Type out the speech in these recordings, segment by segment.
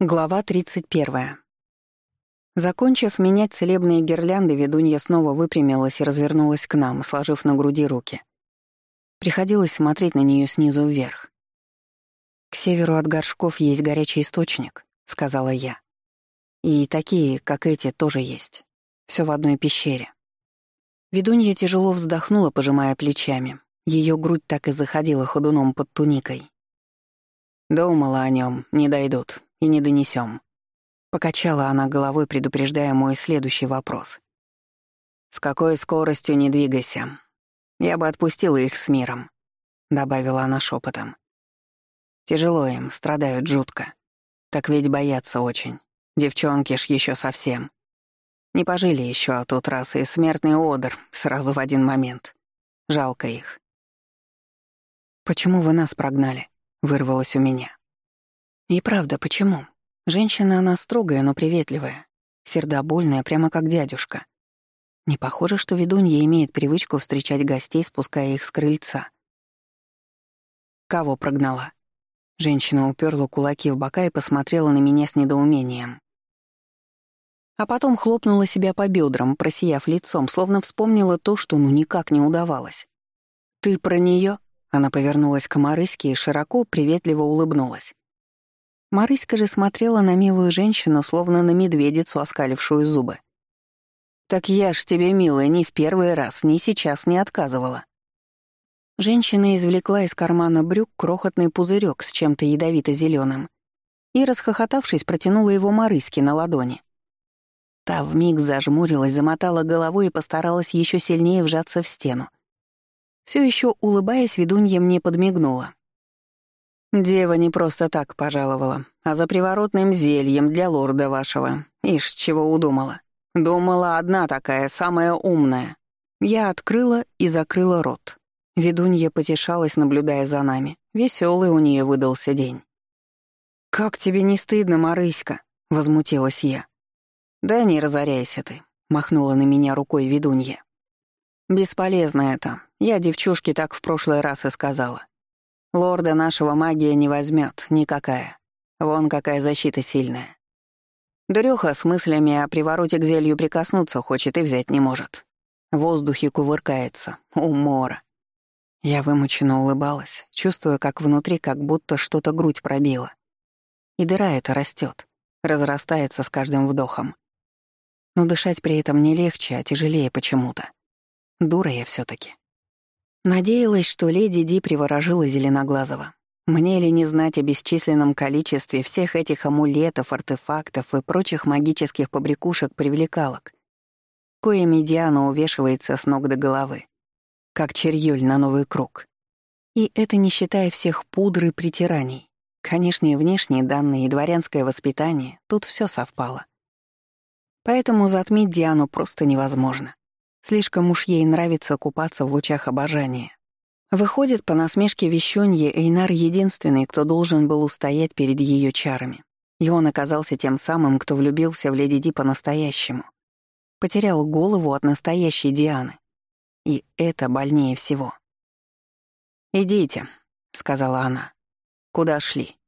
Глава 31. Закончив менять целебные гирлянды, ведунья снова выпрямилась и развернулась к нам, сложив на груди руки. Приходилось смотреть на нее снизу вверх. «К северу от горшков есть горячий источник», — сказала я. «И такие, как эти, тоже есть. Все в одной пещере». Ведунья тяжело вздохнула, пожимая плечами. Ее грудь так и заходила ходуном под туникой. «Думала о нем, не дойдут», и не донесем. Покачала она головой, предупреждая мой следующий вопрос. «С какой скоростью не двигайся. Я бы отпустила их с миром», — добавила она шепотом. «Тяжело им, страдают жутко. Так ведь боятся очень. Девчонки ж еще совсем. Не пожили еще, а тут раз и смертный одр сразу в один момент. Жалко их». «Почему вы нас прогнали?» — вырвалось у меня. И правда, почему? Женщина она строгая, но приветливая, сердобольная, прямо как дядюшка. Не похоже, что ведунья имеет привычку встречать гостей, спуская их с крыльца. Кого прогнала? Женщина уперла кулаки в бока и посмотрела на меня с недоумением. А потом хлопнула себя по бедрам, просияв лицом, словно вспомнила то, что ну никак не удавалось. «Ты про нее? Она повернулась к Марыське и широко, приветливо улыбнулась. Марыська же смотрела на милую женщину, словно на медведицу, оскалившую зубы. «Так я ж тебе, милая, ни в первый раз, ни сейчас не отказывала». Женщина извлекла из кармана брюк крохотный пузырек с чем-то ядовито зеленым и, расхохотавшись, протянула его Марыське на ладони. Та вмиг зажмурилась, замотала головой и постаралась еще сильнее вжаться в стену. Все еще улыбаясь, ведунья мне подмигнула. Дева не просто так пожаловала, а за приворотным зельем для лорда вашего. Ишь, чего удумала. Думала, одна такая, самая умная. Я открыла и закрыла рот. Ведунья потешалась, наблюдая за нами. Веселый у нее выдался день. «Как тебе не стыдно, Марыська?» — возмутилась я. «Да не разоряйся ты», — махнула на меня рукой ведунья. «Бесполезно это. Я девчушке так в прошлый раз и сказала. Лорда нашего магия не возьмет, никакая. Вон какая защита сильная. Дрюха с мыслями о привороте к зелью прикоснуться хочет и взять не может. В воздухе кувыркается. Умора. Я вымученно улыбалась, чувствуя, как внутри как будто что-то грудь пробила. И дыра эта растет, разрастается с каждым вдохом. Но дышать при этом не легче, а тяжелее почему-то. Дура я все таки Надеялась, что леди Ди приворожила Зеленоглазого. Мне ли не знать о бесчисленном количестве всех этих амулетов, артефактов и прочих магических побрякушек-привлекалок, коими Диана увешивается с ног до головы, как черьёль на новый круг. И это не считая всех пудры и притираний. Конечно, и внешние данные, и дворянское воспитание, тут все совпало. Поэтому затмить Диану просто невозможно. Слишком уж ей нравится купаться в лучах обожания. Выходит, по насмешке вещуньи, Эйнар единственный, кто должен был устоять перед ее чарами. И он оказался тем самым, кто влюбился в леди Ди по-настоящему. Потерял голову от настоящей Дианы. И это больнее всего. «Идите», — сказала она. «Куда шли?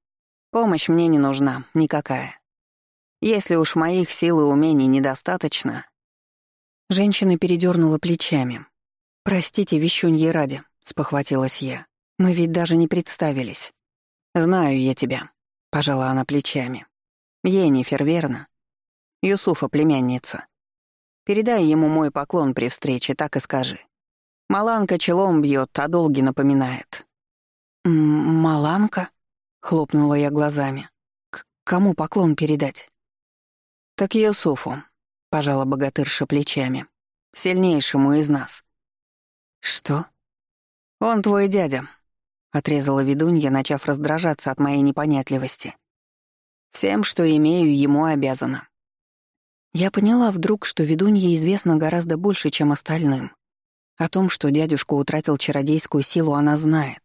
Помощь мне не нужна, никакая. Если уж моих сил и умений недостаточно, Женщина передернула плечами. «Простите, вещунье ради», — спохватилась я. «Мы ведь даже не представились». «Знаю я тебя», — пожала она плечами. «Енифер, верно? Юсуфа племянница. Передай ему мой поклон при встрече, так и скажи. Маланка челом бьет, а долги напоминает». «Маланка?» — хлопнула я глазами. «К кому поклон передать?» «Так Юсуфу. — пожала богатырша плечами. «Сильнейшему из нас». «Что?» «Он твой дядя», — отрезала ведунья, начав раздражаться от моей непонятливости. «Всем, что имею, ему обязана». Я поняла вдруг, что ведунье известно гораздо больше, чем остальным. О том, что дядюшка утратил чародейскую силу, она знает.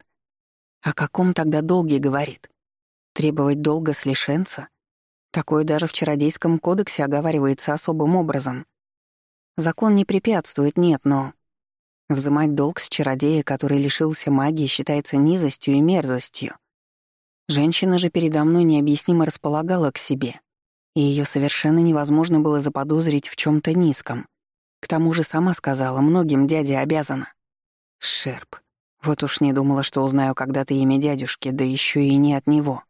О каком тогда долге говорит? Требовать долга с лишенца? Такое даже в Чародейском кодексе оговаривается особым образом. Закон не препятствует, нет, но... Взымать долг с чародея, который лишился магии, считается низостью и мерзостью. Женщина же передо мной необъяснимо располагала к себе, и ее совершенно невозможно было заподозрить в чем то низком. К тому же сама сказала, многим дядя обязана. Шерп. Вот уж не думала, что узнаю когда-то имя дядюшки, да еще и не от него.